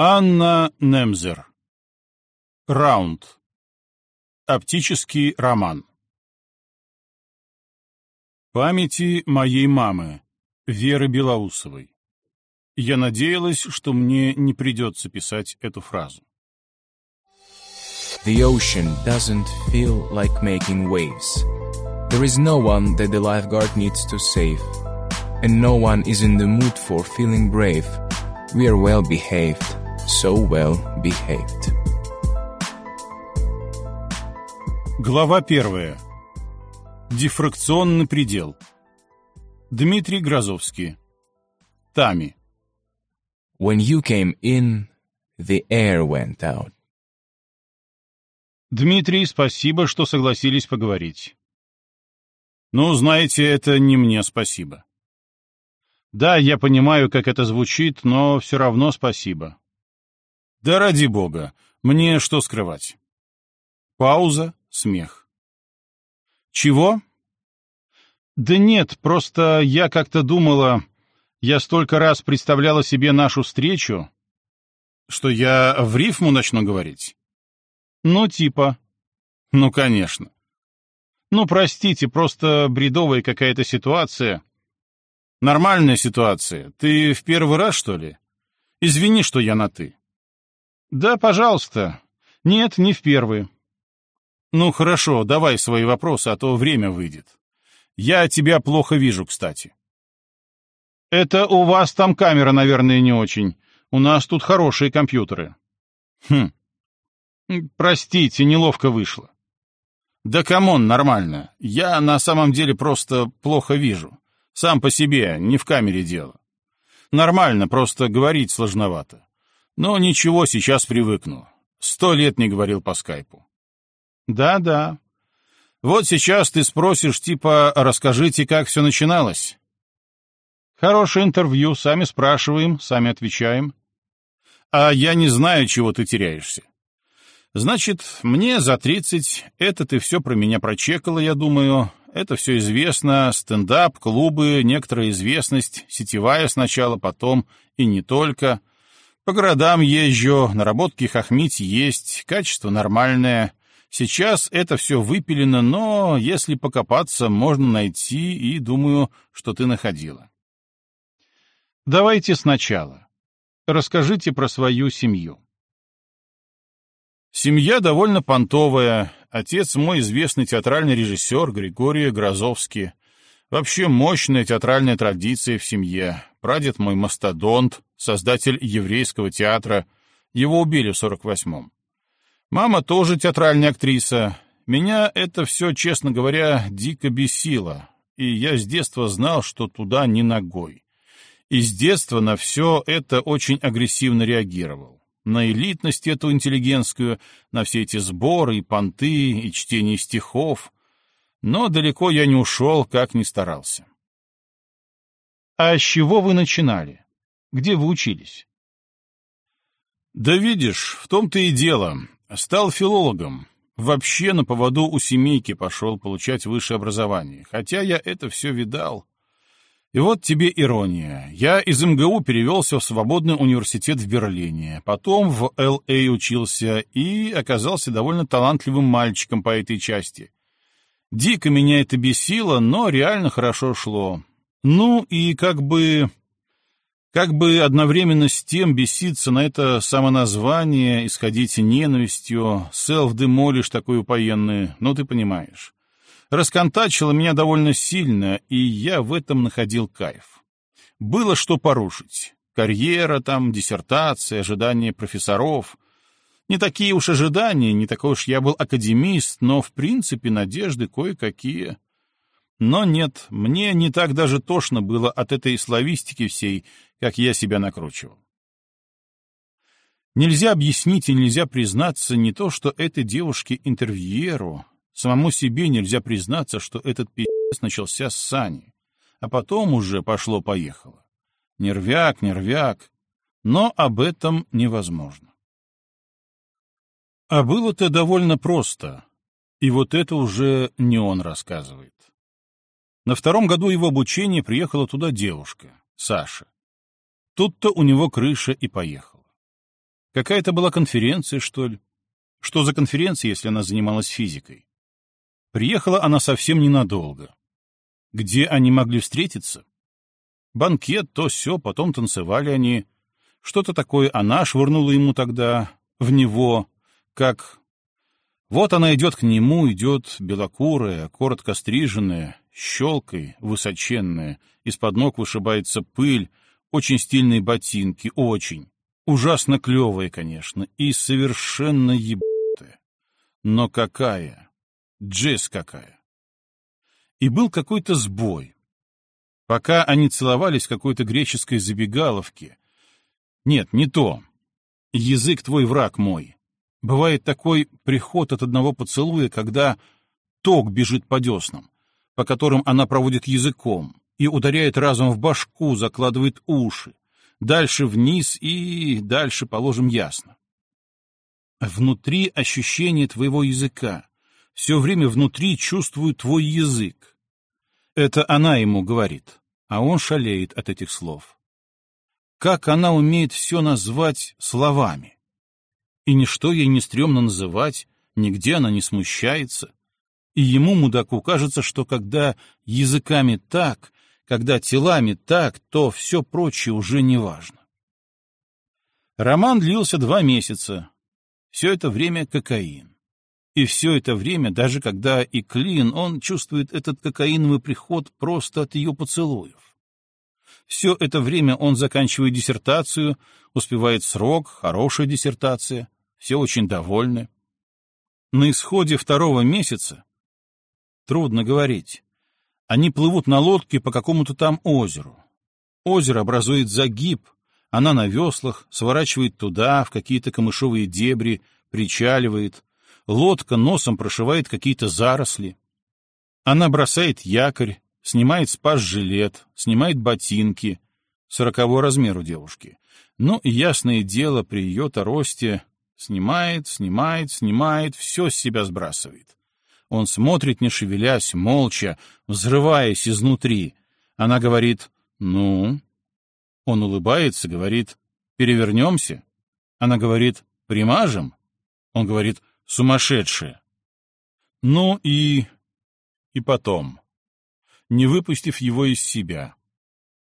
Анна Немзер. Раунд. Оптический роман. Памяти моей мамы, Веры Белоусовой. Я надеялась, что мне не придется писать эту фразу. The ocean doesn't feel like making waves. There is no one that the lifeguard needs to save. And no one is in the mood for feeling brave. We are well behaved, so well behaved. Глава первая. Дифракционный предел. Дмитрий Грозовский. Тами. When you came in, the air went out. Дмитрий, спасибо, что согласились поговорить. Ну, знаете, это не мне спасибо. Да, я понимаю, как это звучит, но все равно спасибо. Да ради бога, мне что скрывать? Пауза, смех. Чего? Да нет, просто я как-то думала, я столько раз представляла себе нашу встречу, что я в рифму начну говорить. Ну, типа. Ну, конечно. Ну, простите, просто бредовая какая-то ситуация. Нормальная ситуация. Ты в первый раз, что ли? Извини, что я на «ты». Да, пожалуйста. Нет, не в первый. Ну, хорошо, давай свои вопросы, а то время выйдет. Я тебя плохо вижу, кстати. Это у вас там камера, наверное, не очень. У нас тут хорошие компьютеры. Хм. Простите, неловко вышло. Да come on, нормально. Я на самом деле просто плохо вижу. Сам по себе, не в камере дело. Нормально, просто говорить сложновато. Но ничего, сейчас привыкну. Сто лет не говорил по скайпу. Да-да. Вот сейчас ты спросишь, типа, расскажите, как все начиналось. Хорошее интервью, сами спрашиваем, сами отвечаем. А я не знаю, чего ты теряешься. Значит, мне за тридцать, это ты все про меня прочекала, я думаю. Это все известно, стендап, клубы, некоторая известность, сетевая сначала, потом и не только. По городам езжу, наработки хохмить есть, качество нормальное. Сейчас это все выпилено, но если покопаться, можно найти, и думаю, что ты находила. Давайте сначала. Расскажите про свою семью. Семья довольно понтовая. Отец мой известный театральный режиссер Григорий Грозовский. Вообще мощная театральная традиция в семье. Прадед мой мастодонт, создатель еврейского театра. Его убили в 48-м. Мама тоже театральная актриса. Меня это все, честно говоря, дико бесило. И я с детства знал, что туда не ногой. И с детства на все это очень агрессивно реагировал на элитность эту интеллигентскую, на все эти сборы и понты, и чтение стихов. Но далеко я не ушел, как ни старался. А с чего вы начинали? Где вы учились? Да видишь, в том-то и дело. Стал филологом. Вообще на поводу у семейки пошел получать высшее образование. Хотя я это все видал. И вот тебе ирония. Я из МГУ перевелся в свободный университет в Берлине, потом в Л.А. учился и оказался довольно талантливым мальчиком по этой части. Дико меня это бесило, но реально хорошо шло. Ну и как бы... Как бы одновременно с тем беситься на это самоназвание, исходить ненавистью, селф-демолишь такой упоенный, ну ты понимаешь расконтачило меня довольно сильно, и я в этом находил кайф. Было что порушить. Карьера там, диссертация, ожидания профессоров. Не такие уж ожидания, не такой уж я был академист, но, в принципе, надежды кое-какие. Но нет, мне не так даже тошно было от этой славистики всей, как я себя накручивал. Нельзя объяснить и нельзя признаться не то, что этой девушке-интервьюеру, Самому себе нельзя признаться, что этот пиздец начался с Сани, а потом уже пошло-поехало. Нервяк, нервяк. Но об этом невозможно. А было-то довольно просто. И вот это уже не он рассказывает. На втором году его обучения приехала туда девушка, Саша. Тут-то у него крыша и поехала. Какая-то была конференция, что ли? Что за конференция, если она занималась физикой? Приехала она совсем ненадолго. Где они могли встретиться? Банкет, то все, потом танцевали они. Что-то такое она швырнула ему тогда, в него, как... Вот она идет к нему, идет белокурая, коротко стриженная, щелкой, высоченная, из-под ног вышибается пыль, очень стильные ботинки, очень. Ужасно клевая, конечно, и совершенно ебатая. Но какая? Джесс какая? И был какой-то сбой. Пока они целовались в какой-то греческой забегаловке. Нет, не то. Язык твой враг мой. Бывает такой приход от одного поцелуя, когда ток бежит по деснам, по которым она проводит языком, и ударяет разум в башку, закладывает уши. Дальше вниз и дальше, положим, ясно. Внутри ощущение твоего языка. Все время внутри чувствую твой язык. Это она ему говорит, а он шалеет от этих слов. Как она умеет все назвать словами? И ничто ей не стрёмно называть, нигде она не смущается. И ему, мудаку, кажется, что когда языками так, когда телами так, то все прочее уже не важно. Роман длился два месяца. Все это время кокаин. И все это время, даже когда и клин, он чувствует этот кокаиновый приход просто от ее поцелуев. Все это время он заканчивает диссертацию, успевает срок, хорошая диссертация, все очень довольны. На исходе второго месяца трудно говорить. Они плывут на лодке по какому-то там озеру. Озеро образует загиб, она на веслах, сворачивает туда, в какие-то камышовые дебри, причаливает. Лодка носом прошивает какие-то заросли. Она бросает якорь, снимает спас-жилет, снимает ботинки. Сорокового размеру девушки. Ну, ясное дело, при ее-то росте снимает, снимает, снимает, все с себя сбрасывает. Он смотрит, не шевелясь, молча, взрываясь изнутри. Она говорит «Ну?». Он улыбается, говорит «Перевернемся?». Она говорит «Примажем?». Он говорит «Сумасшедшие». Ну и... и потом, не выпустив его из себя,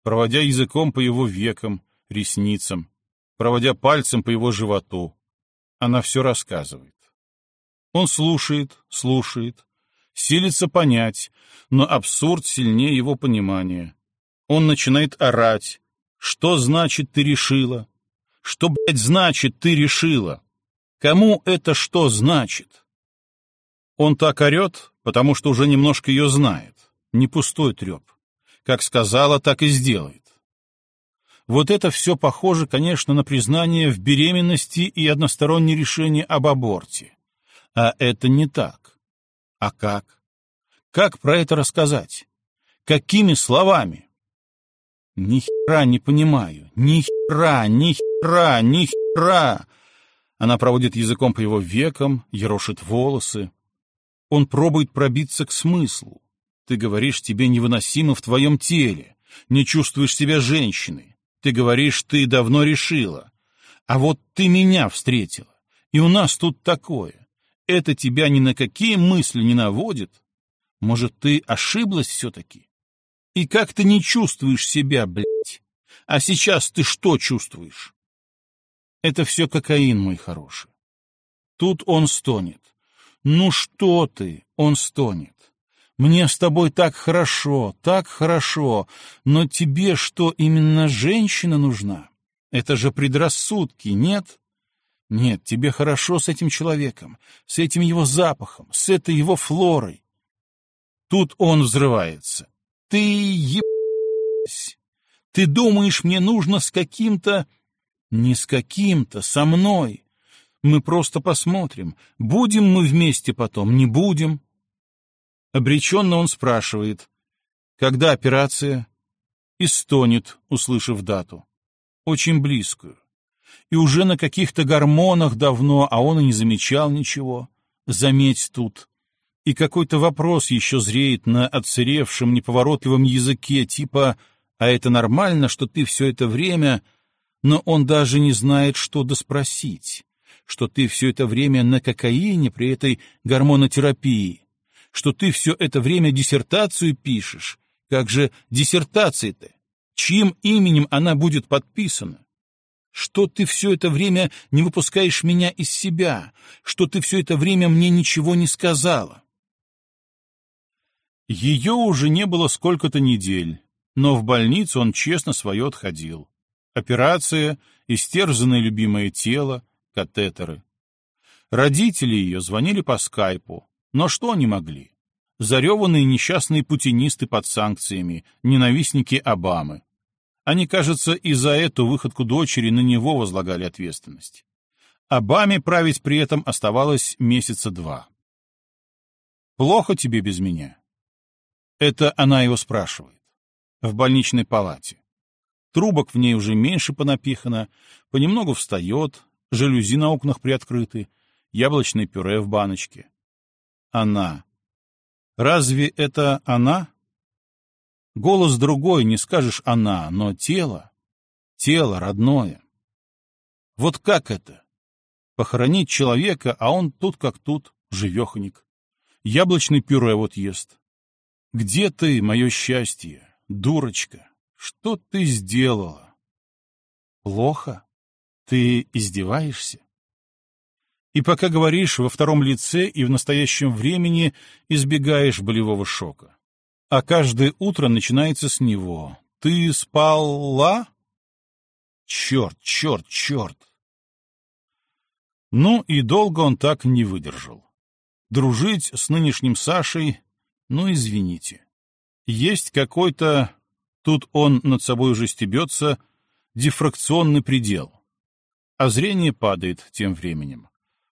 проводя языком по его векам, ресницам, проводя пальцем по его животу, она все рассказывает. Он слушает, слушает, силится понять, но абсурд сильнее его понимания. Он начинает орать. Что значит «ты решила»? Что, блядь, значит «ты решила»? Кому это что значит? Он так орет, потому что уже немножко ее знает. Не пустой треп. Как сказала, так и сделает. Вот это все похоже, конечно, на признание в беременности и одностороннее решение об аборте. А это не так. А как? Как про это рассказать? Какими словами? Ни хера не понимаю. Ни хера, ни хера, ни хера. Она проводит языком по его векам, ерошит волосы. Он пробует пробиться к смыслу. Ты говоришь, тебе невыносимо в твоем теле. Не чувствуешь себя женщиной. Ты говоришь, ты давно решила. А вот ты меня встретила. И у нас тут такое это тебя ни на какие мысли не наводит? Может, ты ошиблась все-таки? И как ты не чувствуешь себя, блядь? А сейчас ты что чувствуешь? Это все кокаин, мой хороший. Тут он стонет. Ну что ты, он стонет. Мне с тобой так хорошо, так хорошо, но тебе что, именно женщина нужна? Это же предрассудки, нет? Нет, тебе хорошо с этим человеком, с этим его запахом, с этой его флорой. Тут он взрывается. Ты ебать! Ты думаешь, мне нужно с каким-то... Не с каким-то, со мной. Мы просто посмотрим, будем мы вместе потом, не будем. Обреченно он спрашивает, когда операция? И стонет, услышав дату. Очень близкую и уже на каких-то гормонах давно, а он и не замечал ничего. Заметь тут. И какой-то вопрос еще зреет на отсыревшем, неповоротливом языке, типа «А это нормально, что ты все это время...» Но он даже не знает, что доспросить, что ты все это время на кокаине при этой гормонотерапии, что ты все это время диссертацию пишешь. Как же диссертация-то? Чьим именем она будет подписана? Что ты все это время не выпускаешь меня из себя? Что ты все это время мне ничего не сказала? Ее уже не было сколько-то недель, но в больницу он честно свое отходил. Операция, истерзанное любимое тело, катетеры. Родители ее звонили по скайпу, но что они могли? Зареванные несчастные путинисты под санкциями, ненавистники Обамы. Они, кажется, и за эту выходку дочери на него возлагали ответственность. Обаме править при этом оставалось месяца два. «Плохо тебе без меня?» Это она его спрашивает. В больничной палате. Трубок в ней уже меньше понапихано, понемногу встает, жалюзи на окнах приоткрыты, яблочное пюре в баночке. Она. Разве это она? Голос другой, не скажешь она, но тело, тело родное. Вот как это? Похоронить человека, а он тут как тут, живеханик. Яблочный пюре вот ест. Где ты, мое счастье, дурочка? Что ты сделала? Плохо? Ты издеваешься? И пока говоришь во втором лице и в настоящем времени, избегаешь болевого шока а каждое утро начинается с него. «Ты спала?» Черт, черт, черт! Ну и долго он так не выдержал. Дружить с нынешним Сашей, ну извините. Есть какой-то, тут он над собой уже стебется, дифракционный предел. А зрение падает тем временем.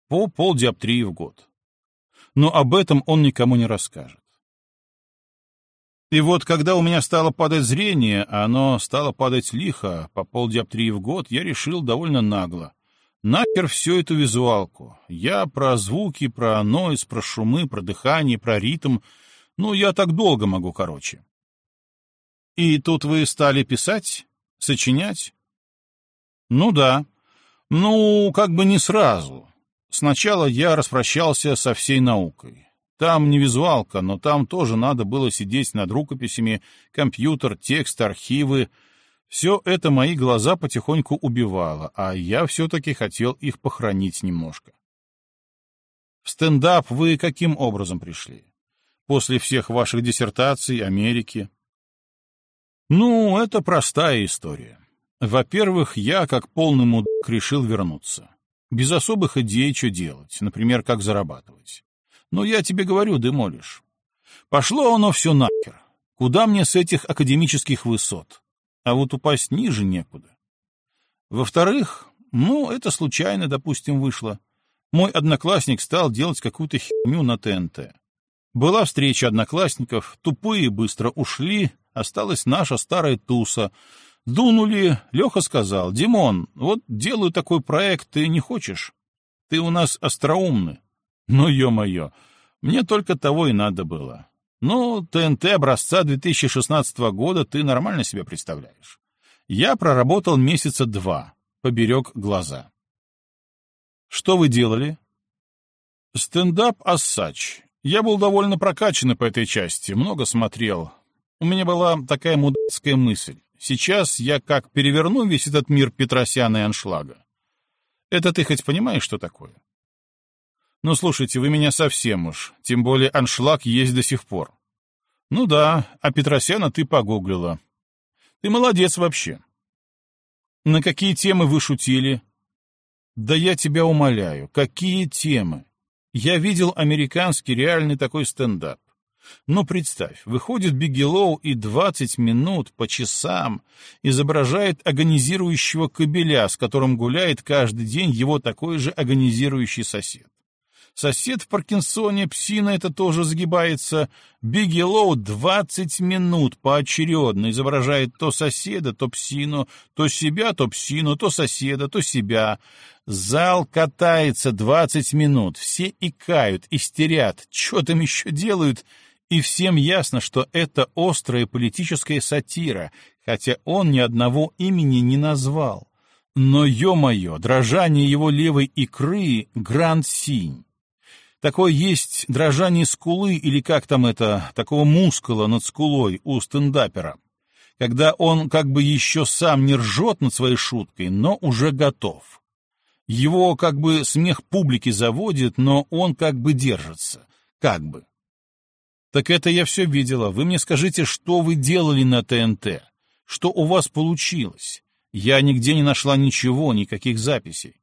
По полдиоптрии в год. Но об этом он никому не расскажет. И вот когда у меня стало падать зрение, а оно стало падать лихо, по полдиоптрии в год, я решил довольно нагло. Нахер всю эту визуалку. Я про звуки, про нойз, про шумы, про дыхание, про ритм. Ну, я так долго могу, короче. И тут вы стали писать? Сочинять? Ну да. Ну, как бы не сразу. Сначала я распрощался со всей наукой. Там не визуалка, но там тоже надо было сидеть над рукописями, компьютер, текст, архивы. Все это мои глаза потихоньку убивало, а я все-таки хотел их похоронить немножко. В стендап вы каким образом пришли? После всех ваших диссертаций, Америки? Ну, это простая история. Во-первых, я, как полный мудак, решил вернуться. Без особых идей, что делать, например, как зарабатывать. Но я тебе говорю, Демолиш, пошло оно все нахер. Куда мне с этих академических высот? А вот упасть ниже некуда. Во-вторых, ну, это случайно, допустим, вышло. Мой одноклассник стал делать какую-то херню на ТНТ. Была встреча одноклассников, тупые быстро ушли, осталась наша старая туса. Дунули, Леха сказал, «Димон, вот делаю такой проект, ты не хочешь? Ты у нас остроумный. Ну, ё-моё, мне только того и надо было. Ну, ТНТ образца 2016 года ты нормально себе представляешь. Я проработал месяца два, поберег глаза. Что вы делали? Стендап «Ассач». Я был довольно прокачан по этой части, много смотрел. У меня была такая мудацкая мысль. Сейчас я как переверну весь этот мир Петросяна и Аншлага. Это ты хоть понимаешь, что такое? Ну, слушайте, вы меня совсем уж, тем более аншлаг есть до сих пор. Ну да, а Петросяна ты погуглила. Ты молодец вообще. На какие темы вы шутили? Да я тебя умоляю, какие темы? Я видел американский реальный такой стендап. Ну, представь, выходит Бигелоу и 20 минут по часам изображает агонизирующего кобеля, с которым гуляет каждый день его такой же агонизирующий сосед. Сосед в Паркинсоне, псина это тоже загибается. Бигги Лоу 20 минут поочередно изображает то соседа, то псину, то себя, то псину, то соседа, то себя. Зал катается 20 минут, все икают, истерят, что там еще делают, и всем ясно, что это острая политическая сатира, хотя он ни одного имени не назвал. Но, ё-моё, дрожание его левой икры — гранд-синь. Такое есть дрожание скулы или как там это, такого мускула над скулой у стендапера, когда он как бы еще сам не ржет над своей шуткой, но уже готов. Его как бы смех публики заводит, но он как бы держится. Как бы. Так это я все видела. Вы мне скажите, что вы делали на ТНТ? Что у вас получилось? Я нигде не нашла ничего, никаких записей.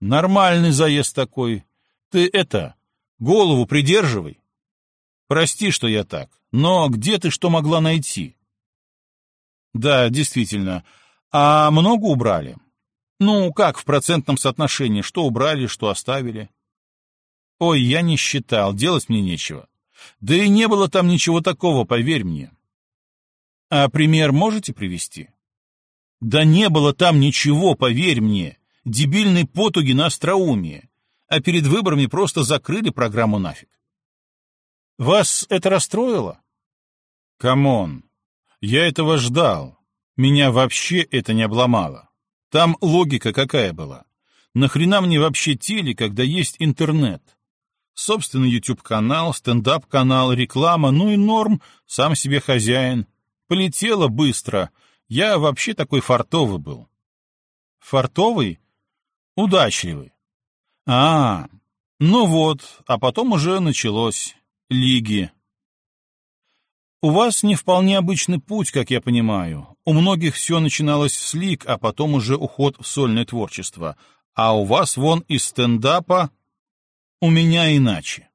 Нормальный заезд такой. Ты это, голову придерживай. Прости, что я так, но где ты что могла найти? Да, действительно. А много убрали? Ну, как в процентном соотношении, что убрали, что оставили? Ой, я не считал, делать мне нечего. Да и не было там ничего такого, поверь мне. А пример можете привести? Да не было там ничего, поверь мне. Дебильные потуги на остроумие. А перед выборами просто закрыли программу нафиг. Вас это расстроило? Come on. Я этого ждал. Меня вообще это не обломало. Там логика какая была? Нахрена мне вообще теле, когда есть интернет? Собственный YouTube-канал, стендап-канал, реклама, ну и норм, сам себе хозяин. Полетело быстро. Я вообще такой фартовый был. Фартовый? Удачливый. А, ну вот, а потом уже началось. Лиги. У вас не вполне обычный путь, как я понимаю. У многих все начиналось с лиг, а потом уже уход в сольное творчество. А у вас вон из стендапа у меня иначе.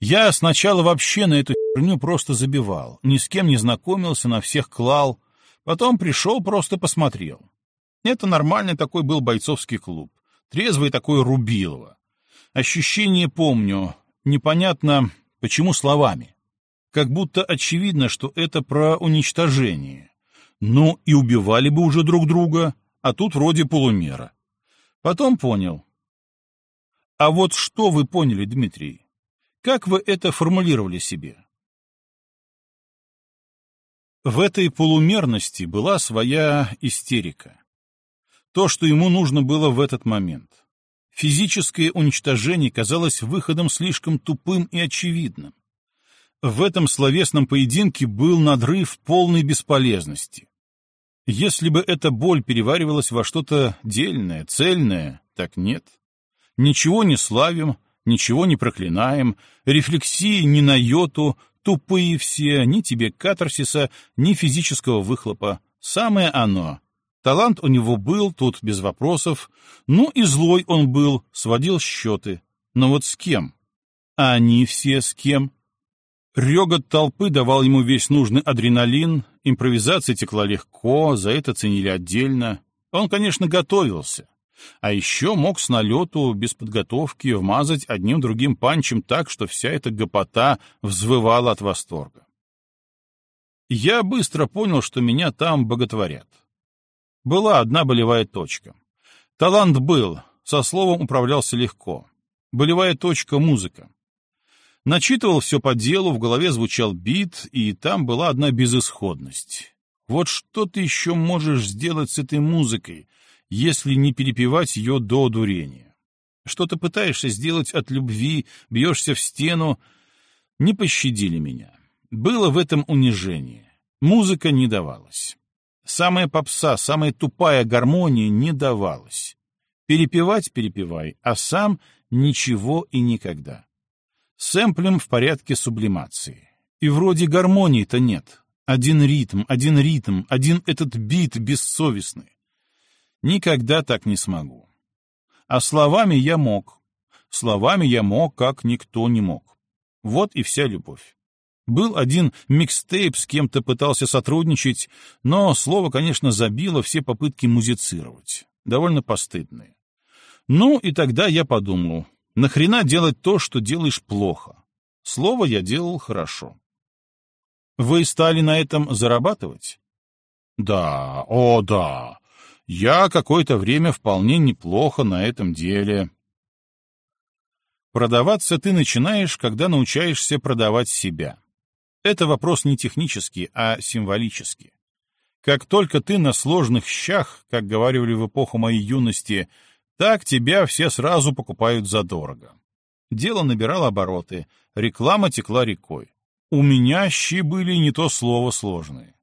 Я сначала вообще на эту херню просто забивал, ни с кем не знакомился, на всех клал, потом пришел, просто посмотрел. Это нормальный такой был бойцовский клуб, трезвый такой Рубилова. Ощущение помню, непонятно, почему словами. Как будто очевидно, что это про уничтожение. Ну и убивали бы уже друг друга, а тут вроде полумера. Потом понял, а вот что вы поняли, Дмитрий? Как вы это формулировали себе? В этой полумерности была своя истерика. То, что ему нужно было в этот момент. Физическое уничтожение казалось выходом слишком тупым и очевидным. В этом словесном поединке был надрыв полной бесполезности. Если бы эта боль переваривалась во что-то дельное, цельное, так нет. Ничего не славим, ничего не проклинаем, рефлексии ни на йоту, тупые все, ни тебе катарсиса, ни физического выхлопа. Самое оно. Талант у него был, тут без вопросов. Ну и злой он был, сводил счеты. Но вот с кем? А они все с кем? Регот толпы давал ему весь нужный адреналин, импровизация текла легко, за это ценили отдельно. Он, конечно, готовился. А еще мог с налету, без подготовки, вмазать одним другим панчем так, что вся эта гопота взвывала от восторга. Я быстро понял, что меня там боготворят. Была одна болевая точка. Талант был, со словом управлялся легко. Болевая точка — музыка. Начитывал все по делу, в голове звучал бит, и там была одна безысходность. Вот что ты еще можешь сделать с этой музыкой, если не перепевать ее до дурения. Что ты пытаешься сделать от любви, бьешься в стену. Не пощадили меня. Было в этом унижение. Музыка не давалась. Самая попса, самая тупая гармония не давалась. Перепевать перепевай, а сам ничего и никогда. Сэмплем в порядке сублимации. И вроде гармонии-то нет. Один ритм, один ритм, один этот бит бессовестный. Никогда так не смогу. А словами я мог. Словами я мог, как никто не мог. Вот и вся любовь. Был один микстейп, с кем-то пытался сотрудничать, но слово, конечно, забило все попытки музицировать. Довольно постыдные. Ну, и тогда я подумал, нахрена делать то, что делаешь плохо? Слово я делал хорошо. Вы стали на этом зарабатывать? Да, о да. Я какое-то время вполне неплохо на этом деле. Продаваться ты начинаешь, когда научаешься продавать себя. Это вопрос не технический, а символический. Как только ты на сложных щах, как говорили в эпоху моей юности, так тебя все сразу покупают задорого. Дело набирало обороты, реклама текла рекой. У меня щи были не то слово сложные.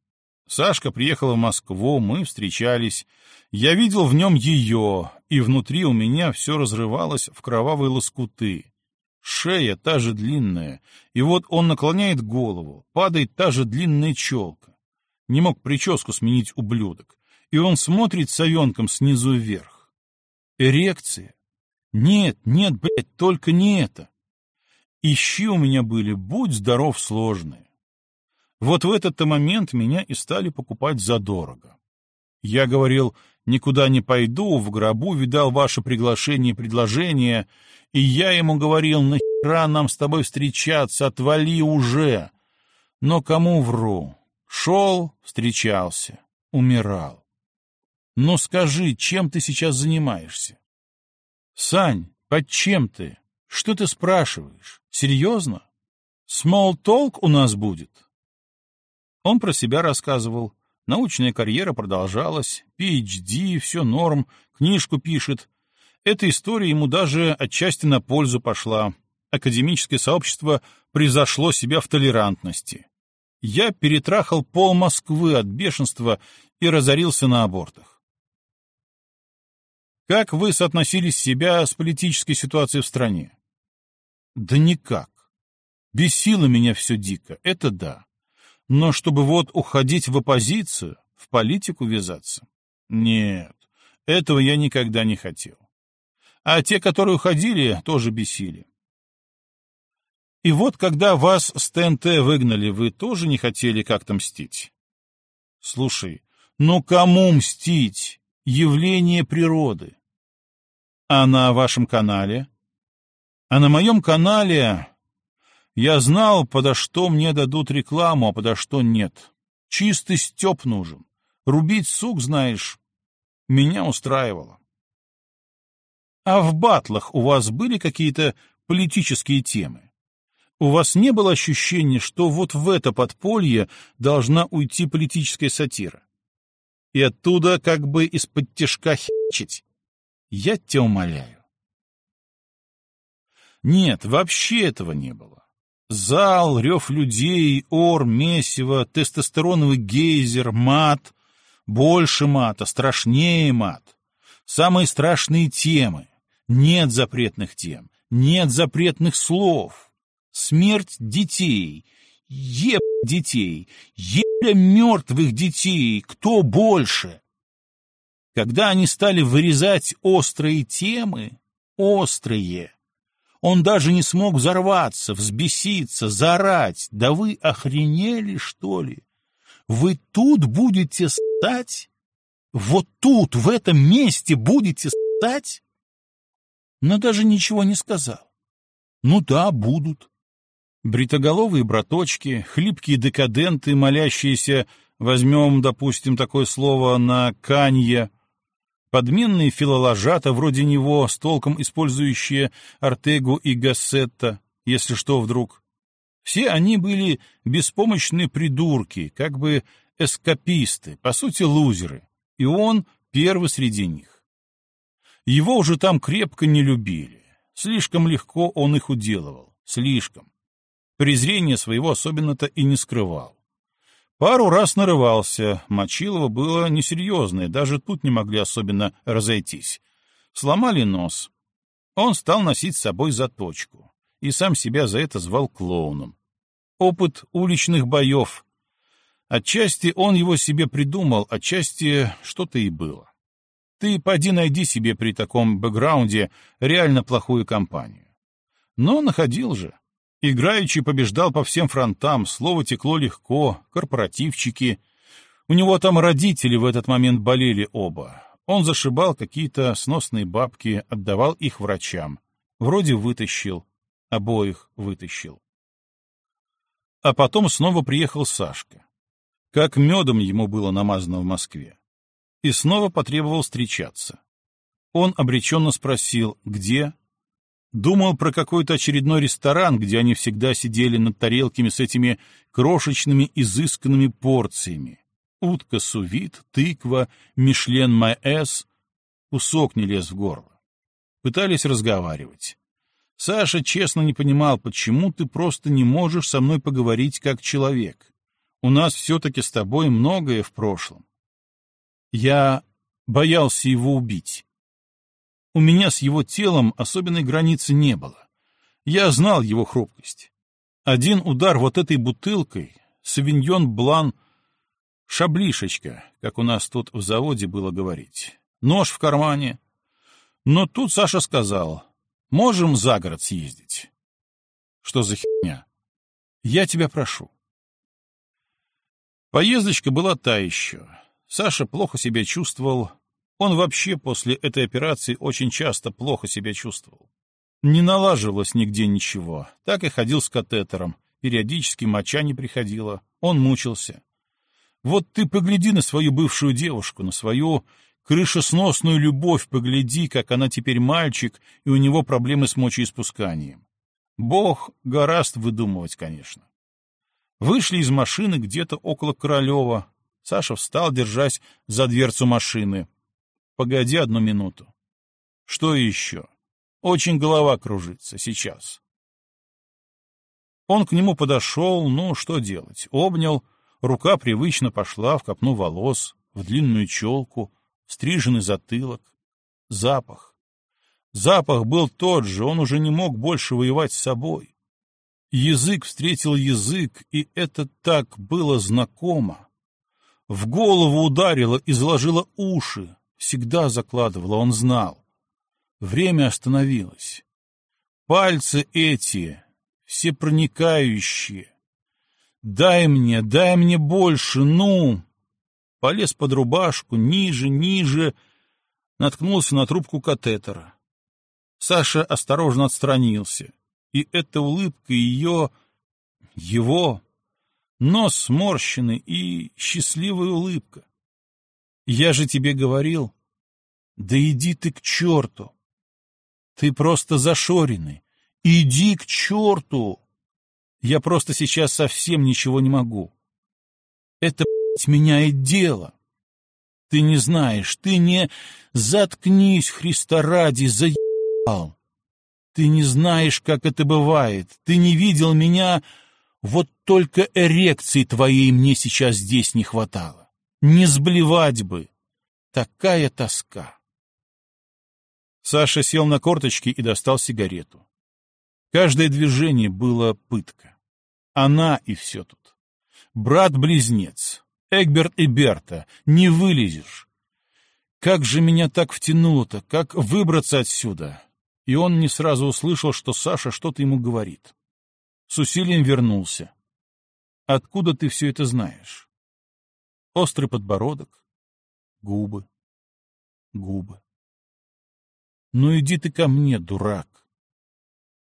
Сашка приехала в Москву, мы встречались. Я видел в нем ее, и внутри у меня все разрывалось в кровавые лоскуты. Шея та же длинная, и вот он наклоняет голову, падает та же длинная челка. Не мог прическу сменить ублюдок, и он смотрит совенком снизу вверх. Эрекция. Нет, нет, блядь, только не это. Ищи у меня были, будь здоров, сложные. Вот в этот-то момент меня и стали покупать задорого. Я говорил, никуда не пойду, в гробу видал ваше приглашение и предложение, и я ему говорил, нахера нам с тобой встречаться, отвали уже. Но кому вру? Шел, встречался, умирал. Ну скажи, чем ты сейчас занимаешься? Сань, под чем ты? Что ты спрашиваешь? Серьезно? Talk у нас будет? Он про себя рассказывал. Научная карьера продолжалась, PhD, все норм, книжку пишет. Эта история ему даже отчасти на пользу пошла. Академическое сообщество превзошло себя в толерантности. Я перетрахал пол Москвы от бешенства и разорился на абортах. Как вы соотносились себя с политической ситуацией в стране? Да никак. Бесило меня все дико, это да. Но чтобы вот уходить в оппозицию, в политику ввязаться? Нет, этого я никогда не хотел. А те, которые уходили, тоже бесили. И вот когда вас с ТНТ выгнали, вы тоже не хотели как-то мстить? Слушай, ну кому мстить? Явление природы. А на вашем канале? А на моем канале я знал, подо что мне дадут рекламу, а подо что нет. Чистый степ нужен. Рубить сук, знаешь, меня устраивало. А в батлах у вас были какие-то политические темы? У вас не было ощущения, что вот в это подполье должна уйти политическая сатира? И оттуда как бы из-под тяжка хичить? Я тебя умоляю. Нет, вообще этого не было. Зал, рев людей, ор, месиво, тестостероновый гейзер, мат. Больше мата, страшнее мат. Самые страшные темы. Нет запретных тем, нет запретных слов. Смерть детей. Еб детей. Ебля мертвых детей. Кто больше? Когда они стали вырезать острые темы, острые, он даже не смог взорваться, взбеситься, заорать. Да вы охренели, что ли? Вы тут будете стать? Вот тут, в этом месте будете стать? Но даже ничего не сказал. Ну да, будут. Бритоголовые браточки, хлипкие декаденты, молящиеся, возьмем, допустим, такое слово на «канье», Подменные филоложата вроде него, с толком использующие Артегу и Гассетта, если что вдруг. Все они были беспомощные придурки, как бы эскаписты, по сути лузеры, и он первый среди них. Его уже там крепко не любили, слишком легко он их уделывал, слишком. Презрение своего особенно-то и не скрывал. Пару раз нарывался, Мочилово было несерьезное, даже тут не могли особенно разойтись. Сломали нос. Он стал носить с собой заточку, и сам себя за это звал клоуном. Опыт уличных боев. Отчасти он его себе придумал, отчасти что-то и было. Ты поди найди себе при таком бэкграунде реально плохую компанию. Но находил же. Играючи побеждал по всем фронтам, слово текло легко, корпоративчики. У него там родители в этот момент болели оба. Он зашибал какие-то сносные бабки, отдавал их врачам. Вроде вытащил, обоих вытащил. А потом снова приехал Сашка. Как медом ему было намазано в Москве. И снова потребовал встречаться. Он обреченно спросил, где, Думал про какой-то очередной ресторан, где они всегда сидели над тарелками с этими крошечными изысканными порциями. Утка сувит, тыква, мишлен майэс. Кусок не лез в горло. Пытались разговаривать. Саша честно не понимал, почему ты просто не можешь со мной поговорить как человек. У нас все-таки с тобой многое в прошлом. Я боялся его убить. У меня с его телом особенной границы не было. Я знал его хрупкость. Один удар вот этой бутылкой, савиньон блан, шаблишечка, как у нас тут в заводе было говорить, нож в кармане. Но тут Саша сказал, можем за город съездить. Что за херня? Я тебя прошу. Поездочка была та еще. Саша плохо себя чувствовал, он вообще после этой операции очень часто плохо себя чувствовал. Не налаживалось нигде ничего, так и ходил с катетером, периодически моча не приходила, он мучился. Вот ты погляди на свою бывшую девушку, на свою крышесносную любовь, погляди, как она теперь мальчик, и у него проблемы с мочеиспусканием. Бог гораст выдумывать, конечно. Вышли из машины где-то около Королева. Саша встал, держась за дверцу машины. Погоди одну минуту. Что еще? Очень голова кружится сейчас. Он к нему подошел, ну, что делать? Обнял, рука привычно пошла в копну волос, в длинную челку, стриженный затылок. Запах. Запах был тот же, он уже не мог больше воевать с собой. Язык встретил язык, и это так было знакомо. В голову ударило и заложило уши, всегда закладывала, он знал. Время остановилось. Пальцы эти, все проникающие. Дай мне, дай мне больше, ну! Полез под рубашку, ниже, ниже, наткнулся на трубку катетера. Саша осторожно отстранился, и эта улыбка ее, его, нос сморщенный и счастливая улыбка. Я же тебе говорил. Да иди ты к черту. Ты просто зашоренный. Иди к черту. Я просто сейчас совсем ничего не могу. Это, меняет дело. Ты не знаешь, ты не... Заткнись, Христа ради, заебал. Ты не знаешь, как это бывает. Ты не видел меня... Вот только эрекции твоей мне сейчас здесь не хватало. Не сблевать бы! Такая тоска! Саша сел на корточки и достал сигарету. Каждое движение было пытка. Она и все тут. Брат-близнец. Эгберт и Берта. Не вылезешь. Как же меня так втянуло-то? Как выбраться отсюда? И он не сразу услышал, что Саша что-то ему говорит. С усилием вернулся. Откуда ты все это знаешь? Острый подбородок, губы, губы. Ну иди ты ко мне, дурак.